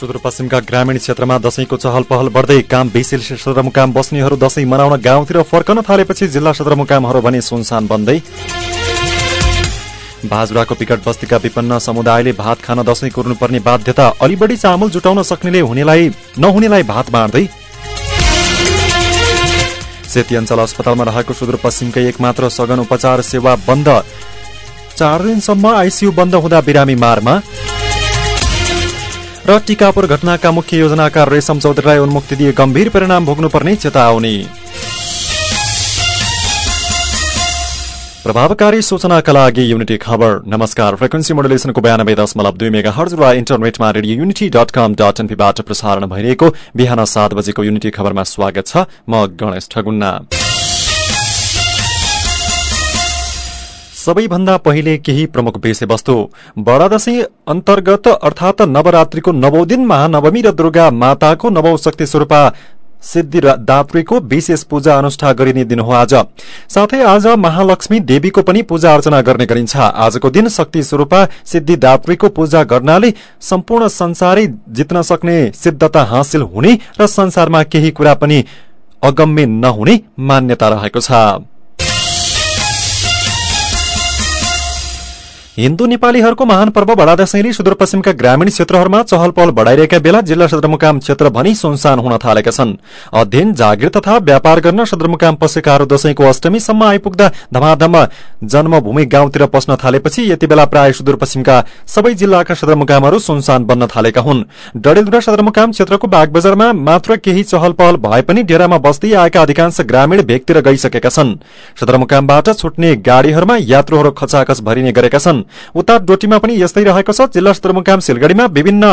सुदूरपश्चिमका ग्रामीण क्षेत्रमा दशैंको चहल पहल बढ्दै काम बेसिल सदरमुकाम बस्नेहरू दशैं मनाउन गाउँतिर फर्कन थालेपछि जिल्ला सदरमुकामहरू भने सुनसान बन्दै बाजुराको पिकट बस्तीका विपन्न समुदायले भात खान दशैं कुर्नुपर्ने बाध्यता अलि बढी चामल जुटाउन सक्नेले हुनेलाई नहुनेलाई भात बाँड्दै सेती अञ्चल अस्पतालमा रहेको सुदूरपश्चिमकै एकमात्र सघन उपचार सेवा बन्द चार दिनसम्म आइसियू बन्द हुँदा बिरामी मारमा। र टिकापुर घटनाका मुख्य योजनाकार रेशम चौधरीलाई उन्मुक्ति दिए गम्भीर परिणाम भोग्नुपर्ने चेतावनी। प्रभावकारी सूचनाका लागि युनिटी खबर। नमस्कार फ्रिक्वेन्सी मोडुलेसनको बयानब्बे दशमलव दुई मेगा हर्ज वा इन्टरनेटमा radio Unity dot com dot एनपीबाट प्रसारण भइरहेको बिहान सात बजेको युनिटी खबरमा स्वागत छ म गणेश ठगुन्ना। सबैभन्दा पहिले केही प्रमुख विषयवस्तु। बडा दशैं अन्तर्गत अर्थात नवरात्रिको नवौ दिन महानवमी र दुर्गा माताको नवौ शक्ति स्वरूपा सिद्धि दात्रीको विशेष पूजा अनुष्ठान गरिने दिन हो आज। साथै आज महालक्ष्मी देवीको पनि पूजा अर्चना गर्ने गरिन्छ। आजको दिन शक्ति स्वरूपा सिद्धि दात्रीको पूजा गर्नाले सम्पूर्ण संसारै जित्न सक्ने सिद्धता हासिल हुने र संसारमा केही कुरा पनि अगम्य नहुने मान्यता रहेको छ। हिन्दू नेपालीहरूको महान पर्व बडा दशैंले सुदूरपश्चिमका ग्रामीण क्षेत्रहरूमा चहल पहल बढ़ाइरहेका बेला जिल्ला सदरमुकाम क्षेत्र भनी सुनसान हुन थालेका छन्। अध्ययन जागिर तथा व्यापार गर्न सदरमुकाम पसेकाहरू दशैंको अष्टमीसम्म आइपुग्दा धमाधम जन्मभूमि गाउँतिर पस्न थालेपछि यति बेला प्राय सुदूरपश्चिमका सबै जिल्लाका सदरमुकामहरू सुनसान बन्न थालेका हुन्। डडेलधुरा सदरमुकाम क्षेत्रको बागबजारमा मात्र केही चहल पहल भए पनि डेरामा बस्दै आएका अधिकांश ग्रामीण भेगतिर गइसकेका छन्। सदरमुकामबाट छुट्ने गाड़ीहरूमा यात्रुहरू खचाखच भरिने गरेका छन्। उता डोटीमा पनि यस्तै रहेको छ। जिल्ला सदरमुकाम सिलगढ़ीमा विभिन्न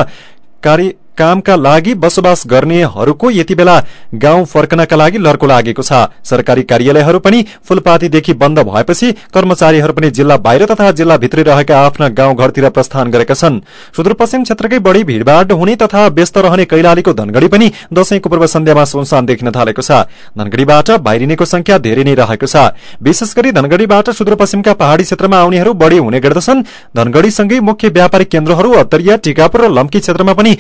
कार्य कामका लागि बसोबास गर्नेहरूको यति बेला गाउँ फर्कनका लागि लर्को लागेको छ। सरकारी कार्यालयहरू पनि फूलपातीदेखि बन्द भएपछि कर्मचारीहरू पनि जिल्ला बाहिर तथा जिल्ला भित्रै रहेका आफ्ना गाउँ घरतिर प्रस्थान गरेका छन्। सुदूरपश्चिम क्षेत्रकै बढ़ी भीड़भाड़ हुने तथा व्यस्त रहने कैलालीको धनगढ़ी पनि दशैंको पूर्व सन्ध्यामा सुनसान देखिन थालेको छ। धनगढ़ीबाट बाहिरिनेको संख्या धेरै नै रहेको छ। विशेष गरी धनगढ़ीबाट सुदूरपश्चिमका पहाड़ी क्षेत्रमा आउनेहरू बढ़ी हुने गर्दछन्। धनगढ़ीसँगै मुख्य व्यापारिक केन्द्रहरू अत्तरिया टिकापुर र लम्की क्षेत्रमा पनि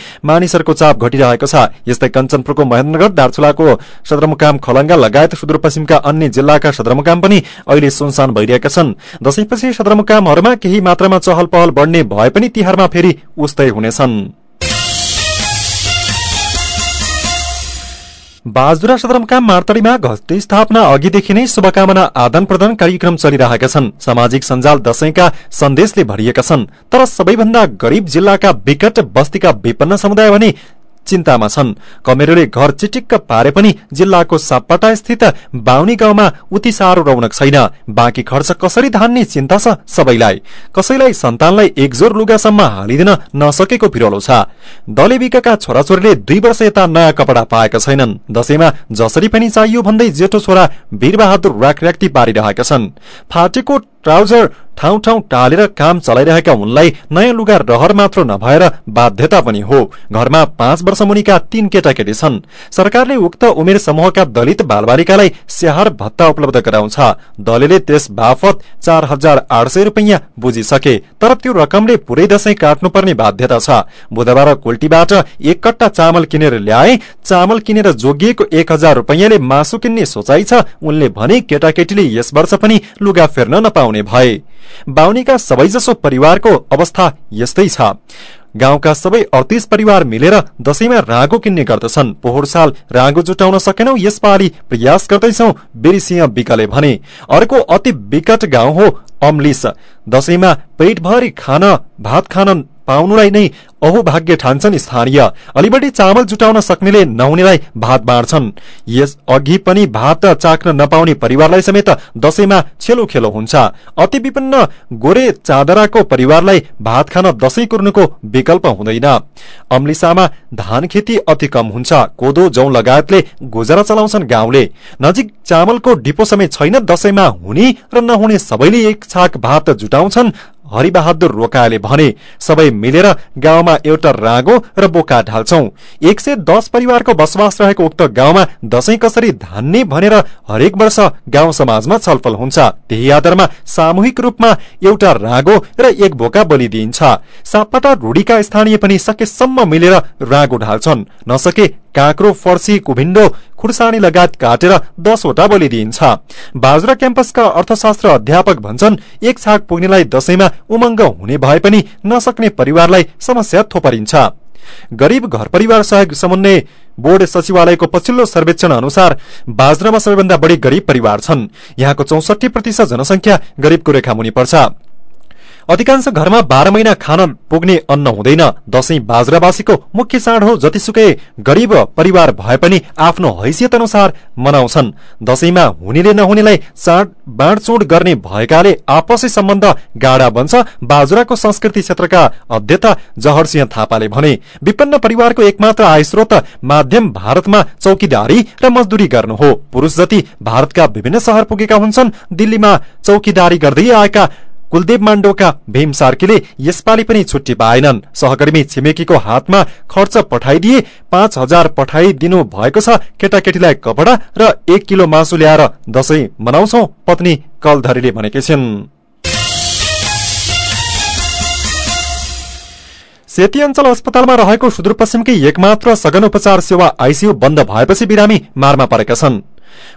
मानिसहरूको चाप घटिरहेको छ। यस्तै कञ्चनपुरको महेन्द्रनगर दार्चुलाको सदरमुकाम खलंगा लगायत सुदूरपश्चिमका अन्य जिल्लाका सदरमुकाम पनि अहिले सुनसान भइरहेका छन्। दशैंपछि सदरमुकामहरूमा केही मात्रामा चहल बढ़ने भए पनि तिहारमा फेरि उस्तै हुनेछन्। बाजुरा सदरमुकाम मार्तडीमा घस्ती स्थापना अघिदेखि नै शुभकामना आदान प्रदान कार्यक्रम चलिरहेका छन्। सामाजिक सञ्जाल दशैंका सन्देशले भरिएका छन्। तर सबैभन्दा गरीब जिल्लाका विकट बस्तीका विपन्न समुदाय भने चिन्तामा छन्। कमेरोले घर चिटिक्क पारे पनि जिल्लाको सापटा स्थित गाउँमा उति साह्रो रौनक छैन। बाँकी खर्च कसरी धान्ने चिन्ता छ सबैलाई। कसैलाई सन्तानलाई एकजोर लुगासम्म हालिदिन नसकेको पिरोलो छ। दलेबिकाका छोराछोरीले दुई वर्ष यता नयाँ कपडा पाएका छैनन्। दशैंमा जसरी पनि चाहियो भन्दै जेठो छोरा वीरबहादुर राखराख्ती पारिरहेका छन्। फाटेको ट्राउजर ठाउँ ठाउँ टालेर काम चलाइरहेका उनलाई नयाँ लुगा रहर मात्र नभएर बाध्यता पनि हो। घरमा पाँच वर्ष मुनिका तीन केटाकेटी छन्। सरकारले उक्त उमेर समूहका दलित बालबालिकालाई स्याहार भत्ता उपलब्ध गराउँछ। दलले त्यस बापत चार हजार आठ सय रुपियाँ बुझिसके तर त्यो रकमले पूरै दशैं काट्नुपर्ने बाध्यता छ। बुधबार कोल्टीबाट एक कट्टा चामल किनेर ल्याए चामल किनेर जोगिएको एक हजार रुपियाँले मासु किन्ने सोचाइ छ। उनले भने केटाकेटीले यस वर्ष पनि लुगा फेर्न नपाउने। भए। बाहुनीका सबैजसो परिवारको अवस्था यस्तै छ। गाउँका सबै अडतिस परिवार मिलेर दशैंमा रागो किन्ने गर्दछन्। पोहोर साल रागो जुटाउन सकेनौ यसपालि प्रयास गर्दैछौ बिरिसिंह विकले भने। अर्को अति विकट गाउँ हो अम्लिस। दशैंमा पेटभरि खान भात खान पाउनुलाई नै अहोभाग्य ठान्छन् स्थानीय। अलि बढी चामल जुटाउन सक्नेले नहुनेलाई भात बाँड्छन्। यस अघि पनि भात चाख्न नपाउने परिवारलाई समेत दशैंमा छेलो खेलो हुन्छ। अति विपन्न गोरे चादराको परिवारलाई भात खान दशैं कुर्नुको विकल्प हुँदैन। अम्लिसामा धान खेती अति कम हुन्छ। कोदो जौ लगायतले गुजारा चलाउँछन् गाउँले। नजिक चामलको डिपो समेत छैन दशैंमा हुने र नहुने सबैले एक छाक भात जुटाउँछन्। हरिबहादुर रोकाले भने सबै मिलेर गाउँमा एउटा रागो र बोका ढाल्छौ। एक सय दस परिवारको बसोबास रहेको उक्त गाउँमा दशैं कसरी धान्ने भनेर हरेक वर्ष गाउँ समाजमा छलफल हुन्छ। त्यही आधारमा सामूहिक रूपमा एउटा रागो र एक बोका बलि दिइन्छ। सापटा रूढीका स्थानीय पनि सकेसम्म मिलेर रागो ढाल्छन्। नसके काँक्रो फर्सी कुभिण्डो खुर्सानी लगायत काटेर दसवटा बलि दिइन्छ बाजुरा क्याम्पसका अर्थशास्त्र अध्यापक भन्छन् एक छाक पुग्नेलाई दशैंमा उमङ्ग हुने भए पनि नसक्ने परिवारलाई समस्या थोपरिन्छ। गरीब घर परिवार सहयोग समन्वय बोर्ड सचिवालयको पछिल्लो सर्वेक्षण अनुसार बाजरामा सबैभन्दा बढ़ी गरीब परिवार छन्। यहाँको चौसठी प्रतिशत जनसंख्या गरीबको रेखा मुनि पर्छ अधिकांश घरमा बाह्र महिना खान पुग्ने अन्न हुँदैन। दशैं बाजरावासीको मुख्य चाड हो जतिसुकै गरीब परिवार भए पनि आफ्नो हैसियत अनुसार मनाउँछन्। दशैंमा हुनेले नहुनेलाई चाड बाँडचुँड गर्ने भएकाले आपसी सम्बन्ध गाढ़ा बन्छ। बाजुराको संस्कृति क्षेत्रका अध्यक्ष जहरसिंह थापाले भने विपन्न परिवारको एकमात्र आय स्रोत माध्यम भारतमा चौकीदारी र मजदूरी गर्नु हो। पुरूष जति भारतका विभिन्न शहर पुगेका हुन्छन् दिल्लीमा चौकीदारी गर्दै आएका कुलदेव माण्डोका भीम सार्कीले यसपालि पनि छुट्टी पाएनन्। सहकर्मी छिमेकीको हातमा खर्च पठाइदिए पाँच हजार पठाइदिनु भएको छ। केटाकेटीलाई कपडा र एक किलो मासु ल्याएर दशैं मनाउँछौ पत्नी कलधरीले भनेकी छिन्। सेती अञ्चल अस्पतालमा रहेको सुदूरपश्चिमकै एकमात्र सघन उपचार सेवा आइसियू बन्द भएपछि बिरामी मारमा परेका छन्।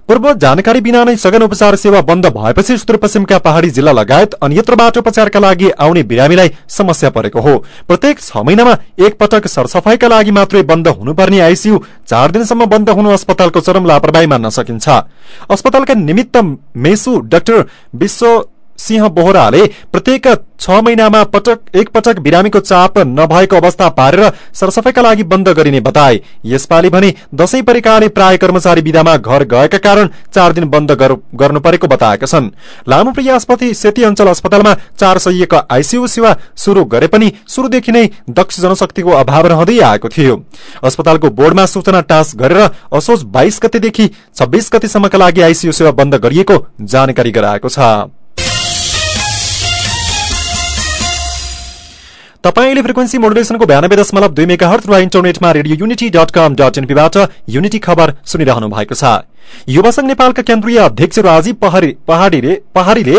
पूर्व जानकारी बिना नै सघन उपचार सेवा बन्द भएपछि सुदूरपश्चिमका पहाड़ी जिल्ला लगायत अन्यत्रबाट उपचारका लागि आउने बिरामीलाई समस्या परेको हो। प्रत्येक छ महिनामा एक पटक सरसफाईका लागि मात्रै बन्द हुनुपर्ने आइसियू चार दिनसम्म बन्द हुनु अस्पतालको चरम लापरवाही मान्न सकिन्छ। अस्पतालका निमित्त मेसु डाक्टर विश्व सिंह बोहराले प्रत्येक छ महिनामा पटक एक पटक बिरामीको चाप नभएको अवस्था पारेर सरसफाईका लागि बन्द गरिने बताए। यसपालि भने दशैं परेकाले प्राय कर्मचारी विधामा घर गएका कारण चार दिन बन्द गर्नु परेको बताएका छन्। लामो प्रिय सेती अञ्चल अस्पतालमा चार सयको सेवा शुरू गरे पनि शुरूदेखि नै दक्ष जनशक्तिको अभाव रहँदै आएको थियो। अस्पतालको बोर्डमा सूचना टाँस गरेर असोज बाइस गतेदेखि छब्बीस गतेसम्मका लागि आइसियू सेवा बन्द गरिएको जानकारी गराएको छ। तपाईँले फ्रिक्वेन्सी मोडुलेसनको बयानब्बे दशमलव दुई मेगा हर्थ र इन्टरनेटमा radio Unity dot com dot एनपीबाट Unity खबर सुनिरहनु भएको छ। युवा संघ नेपालका केन्द्रीय अध्यक्ष राजीव पहाड़ीले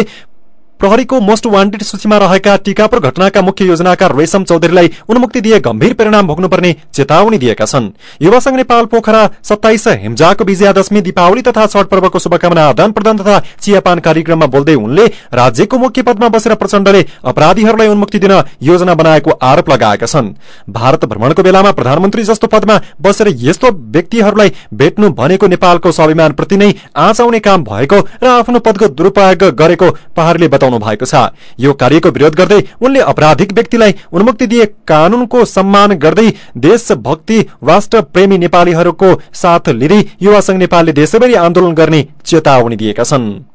प्रहरीको मोस्ट वान्टेड सूचीमा रहेका टीकापुर घटनाका मुख्य योजनाकार रेशम चौधरीलाई उन्मुक्ति दिए गम्भीर परिणाम भोग्नुपर्ने चेतावनी दिएका छन्। युवा संघ नेपाल पोखरा सत्ताइस हिमजाको विजयादशमी दीपावली तथा छठ पर्वको शुभकामना आदान प्रदान तथा चियापान कार्यक्रममा बोल्दै उनले राज्यको मुख्य पदमा बसेर प्रचण्डले अपराधीहरूलाई उन्मुक्ति दिन योजना बनाएको आरोप लगाएका छन्। भारत भ्रमणको बेलामा प्रधानमन्त्री जस्तो पदमा बसेर यस्तो व्यक्तिहरूलाई भेट्नु भनेको नेपालको स्वाभिमानप्रति नै आँच काम भएको र आफ्नो पदको दुरूपयोग गरेको पहाड़ले बताउनु बताउनु भएको छ। यो कार्यको विरोध गर्दै उनले अपराधिक व्यक्तिलाई उन्मुक्ति दिए कानूनको सम्मान गर्दै देशभक्ति राष्ट्र प्रेमी नेपालीहरूको साथ लिँदै युवा संघ नेपालले देशभरि आन्दोलन गर्ने चेतावनी दिएका छन्।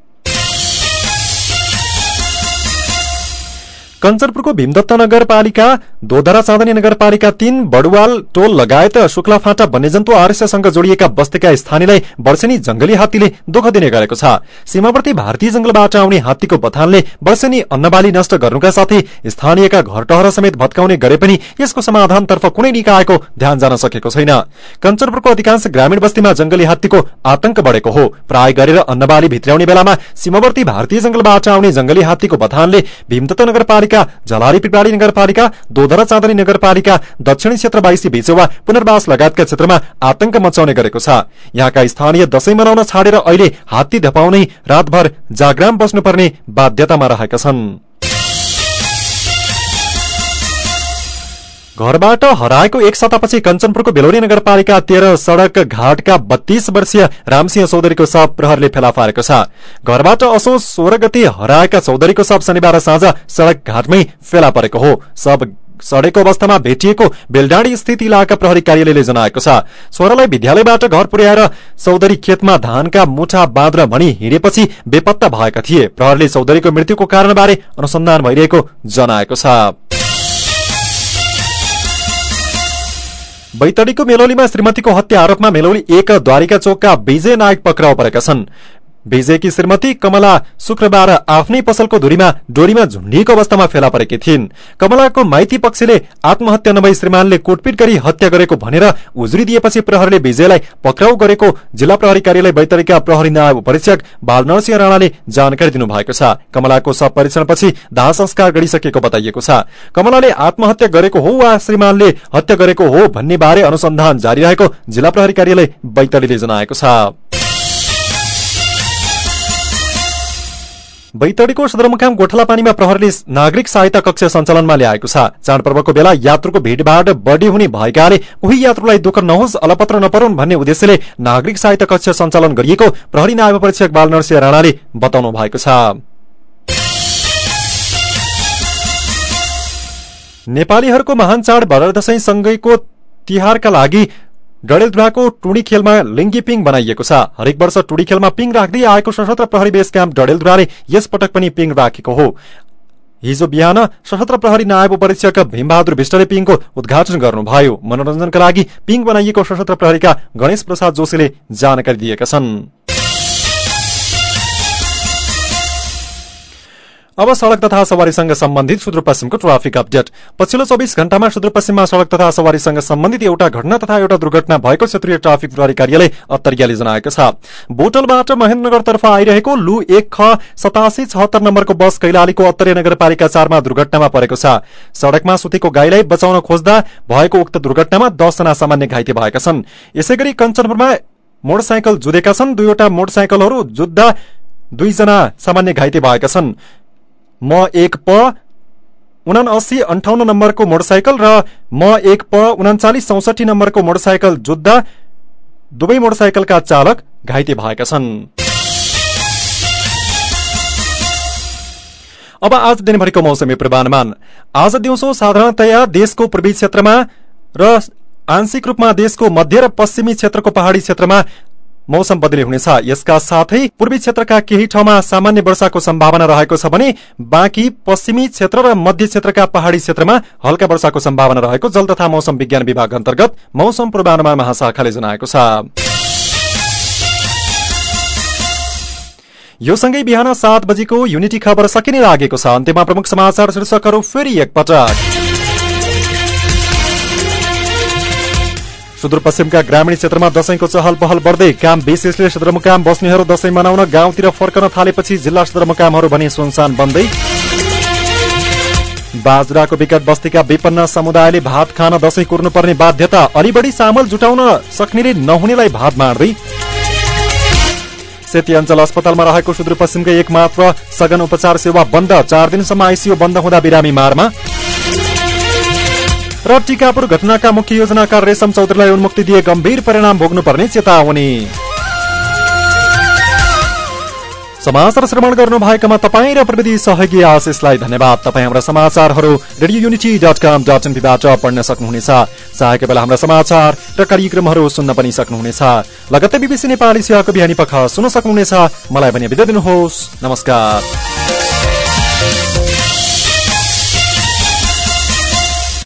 कञ्चनपुरको भीमदत्त नगरपालिका दोधरा चाँदनी नगरपालिका तीन बडुवाल टोल लगायत शुक्ला फाँटा वन्यजन्तु आरस्यसँग जोडिएका बस्तीका स्थानीयलाई वर्षेनी जंगली हात्तीले दुःख दिने गरेको छ। सीमावर्ती भारतीय जंगलबाट आउने हात्तीको बथानले वर्षेनी अन्नबाली नष्ट गर्नुका साथै स्थानीयका घरटहर समेत भत्काउने गरे पनि यसको समाधानतर्फ कुनै निकायको ध्यान जान सकेको छैन। कञ्चनपुरको अधिकांश ग्रामीण बस्तीमा जंगली हात्तीको आतंक बढ़ेको हो। प्राय गरेर अन्नबाली भित्राउने बेलामा सीमावर्ती भारतीय जंगलबाट आउने जंगली हात्तीको बथानले भीमदत्त नगरपालिका झलारी पिपराली नगरपालिका दोधरा चाँदनी नगरपालिका दक्षिणी क्षेत्र बाइसी भिचेवा पुनर्वास लगायतका क्षेत्रमा आतंक मचाउने गरेको छ। यहाँका स्थानीय दशैं मनाउन छाडेर अहिले हात्ती धपाउनै रातभर जाग्राम बस्नुपर्ने बाध्यतामा रहेका छन्। घरबाट हराएको एक सतापछि कञ्चनपुरको बेलौरी नगरपालिका तेह्र सड़क घाटका बत्तीस वर्षीय रामसिंह चौधरीको शव प्रहरले फेला पारेको छ। घरबाट असो सोह्र गति हराएका चौधरीको शव शनिबार साँझ सड़क घाटमै फेला परेको हो। शव सडेको अवस्थामा भेटिएको बेलडाँडी स्थित इलाका प्रहरी कार्यालयले जनाएको छ। छोरालाई विद्यालयबाट घर पुर्याएर चौधरी खेतमा धानका मुठा बाँध्र भनी हिँडेपछि बेपत्ता भएका थिए। प्रहरले चौधरीको मृत्युको कारणबारे अनुसन्धान भइरहेको जनाएको छ। बैतडीको मेलौलीमा श्रीमतीको हत्या आरोपमा मेलौली एक द्वारिका चोकका विजय नायक पक्राउ परेका छन्। विजयकी श्रीमती कमला शुक्रबार आफ्नै पसलको धुरीमा डोरीमा झुण्डिएको अवस्थामा फेला परेकी थिइन्। कमलाको माइती पक्षले आत्महत्या नभई श्रीमानले कुटपिट गरी हत्या गरेको भनेर उजुरी दिएपछि प्रहरीले विजयलाई पक्राउ गरेको जिल्ला प्रहरी कार्यालय बैतरीका प्रहरी नायब परीक्षक बालनरसिंह राणाले जानकारी दिनुभएको छ। कमलाको सब परीक्षणपछि दाह संस्कार गरिसकेको बताइएको छ। कमलाले आत्महत्या गरेको हो वा श्रीमानले हत्या गरेको हो भन्ने बारे अनुसन्धान जारी रहेको जिल्ला प्रहरी कार्यालय बैतडीले जनाएको छ। बैतडीको सदरमुकाम गोठलापानीमा प्रहरीले नागरिक सहायता कक्ष सञ्चालनमा ल्याएको छ। चाडपर्वको बेला यात्रुको भीड़भाड़ बढ़ी हुने भएकाले उही यात्रुलाई दुःख नहोस् अलपत्र नपरून् भन्ने उद्देश्यले नागरिक सहायता कक्ष सञ्चालन गरिएको प्रहरी नायब परीक्षक बालनरसिंह राणाले बताउनु भएको छ। नेपालीहरूको महान चाड भरत दशैं सँगैको तिहारका लागि डडेलधुराको टुडी खेलमा लिङ्गी पिङ बनाइएको छ। हरेक वर्ष टुडी खेलमा पिङ राख्दै आएको सशस्त्र प्रहरी बेस क्याम्प डडेलधुराले यस पटक पनि पिङ राखेको हो। हिजो बिहान सशस्त्र प्रहरी नायब परीक्षक भीमबहादुर विष्टले पिङको उद्घाटन गर्नुभयो। मनोरञ्जनका लागि पिङ बनाइएको सशस्त्र प्रहरीका गणेश प्रसाद जोशीले जानकारी दिएका छन्। अब सड़क तथा सवारीसँग सम्बन्धित सुदूरपश्चिमको ट्राफिक अपडेट। पछिल्लो चौबिस घण्टामा सुदूरपश्चिममा सड़क तथा सवारीसँग सम्बन्धित एउटा घटना तथा एउटा दुर्घटना भएको क्षेत्रीय ट्राफिक प्रहरी कार्यालय अत्तरियाले जनाएको छ। बोटलबाट महेन्द्रनगरतर्फ आइरहेको लु एक ख सतासी छहत्तर नम्बरको बस कैलालीको अत्तरिया नगरपालिका चारमा दुर्घटनामा परेको छ। सड़कमा सुतेको गाईलाई बचाउन खोज्दा भएको उक्त दुर्घटनामा दसजना सामान्य घाइते भएका छन्। यसै गरी कञ्चनपुरमा मोटरसाइकल जुधेका छन्। दुईवटा मोटरसाइकलहरू जुत्दा दुईजना सामान्य घाइते भएका छन्। म एक प उनासी अन्ठाउन्न नम्बरको मोटरसाइकल र म एक प उनाचालिस चौसठी नम्बरको मोटरसाइकल जुत्दा दुवै मोटरसाइकलका चालक घाइते भएका छन्। अब आज दिनभरिको मौसमी पूर्वानुमान। आज दिउँसो साधारणतया देशको पूर्वी क्षेत्रमा र आंशिक रूपमा देशको मध्य र पश्चिमी क्षेत्रको पहाड़ी क्षेत्रमा मौसम बदली हुनेछ यसका साथै पूर्वी क्षेत्रका केही ठाउँमा सामान्य वर्षाको सम्भावना रहेको छ भने बाँकी पश्चिमी क्षेत्र र मध्य क्षेत्रका पहाड़ी क्षेत्रमा हल्का वर्षाको सम्भावना रहेको जल तथा मौसम विज्ञान विभाग अन्तर्गत मौसम पूर्वानुमान महाशाखाले जनाएको छ। यो सँगै बिहान सात बजेको युनिटी खबर सकिने लागेको छ। अन्त्यमा प्रमुख समाचार शीर्षकहरू फेरि एकपटक। सुदूरपश्चिमका ग्रामीण क्षेत्रमा दशैंको चहल पहल बढ्दै काम विशेषले सदरमुकाम बस्नेहरू दशैं मनाउन गाउँतिर फर्कन थालेपछि जिल्ला सदरमुकामहरू भने सुनसान बन्दै। बाजुराको विकट बस्तीका विपन्न समुदायले भात खान दशैं कुर्नुपर्ने बाध्यता अलि बढी चामल जुटाउन सक्नेले नहुनेलाई भात मार्दै। सेती अञ्चल अस्पतालमा रहेको सुदूरपश्चिमकै एक मात्र सघन उपचार सेवा बन्द चार दिनसम्म आइसियू बन्द हुँदा बिरामी मारमा। र टिकापुर घटनाका मुख्य योजनाकार रेशम चौधरीलाई उन्मुक्ति दिए गम्भीर परिणाम भोग्नुपर्ने चेतावनी। समाचार श्रवण गर्नु भएकोमा तपाईँ र प्रविधि सहयोगी आशिषलाई धन्यवाद। तपाईँ हाम्रा समाचारहरू radio Unity dot com dot एनपीबाट पढ्न सक्नुहुनेछ। चाहेको बेला हाम्रा समाचार र कार्यक्रमहरू सुन्न पनि सक्नुहुनेछ। लगत्तै बिबिसी नेपाली सेवाको बिहानी पख सुन्न सक्नुहुनेछ। मलाई भने बिदा दिनुहोस्। नमस्कार।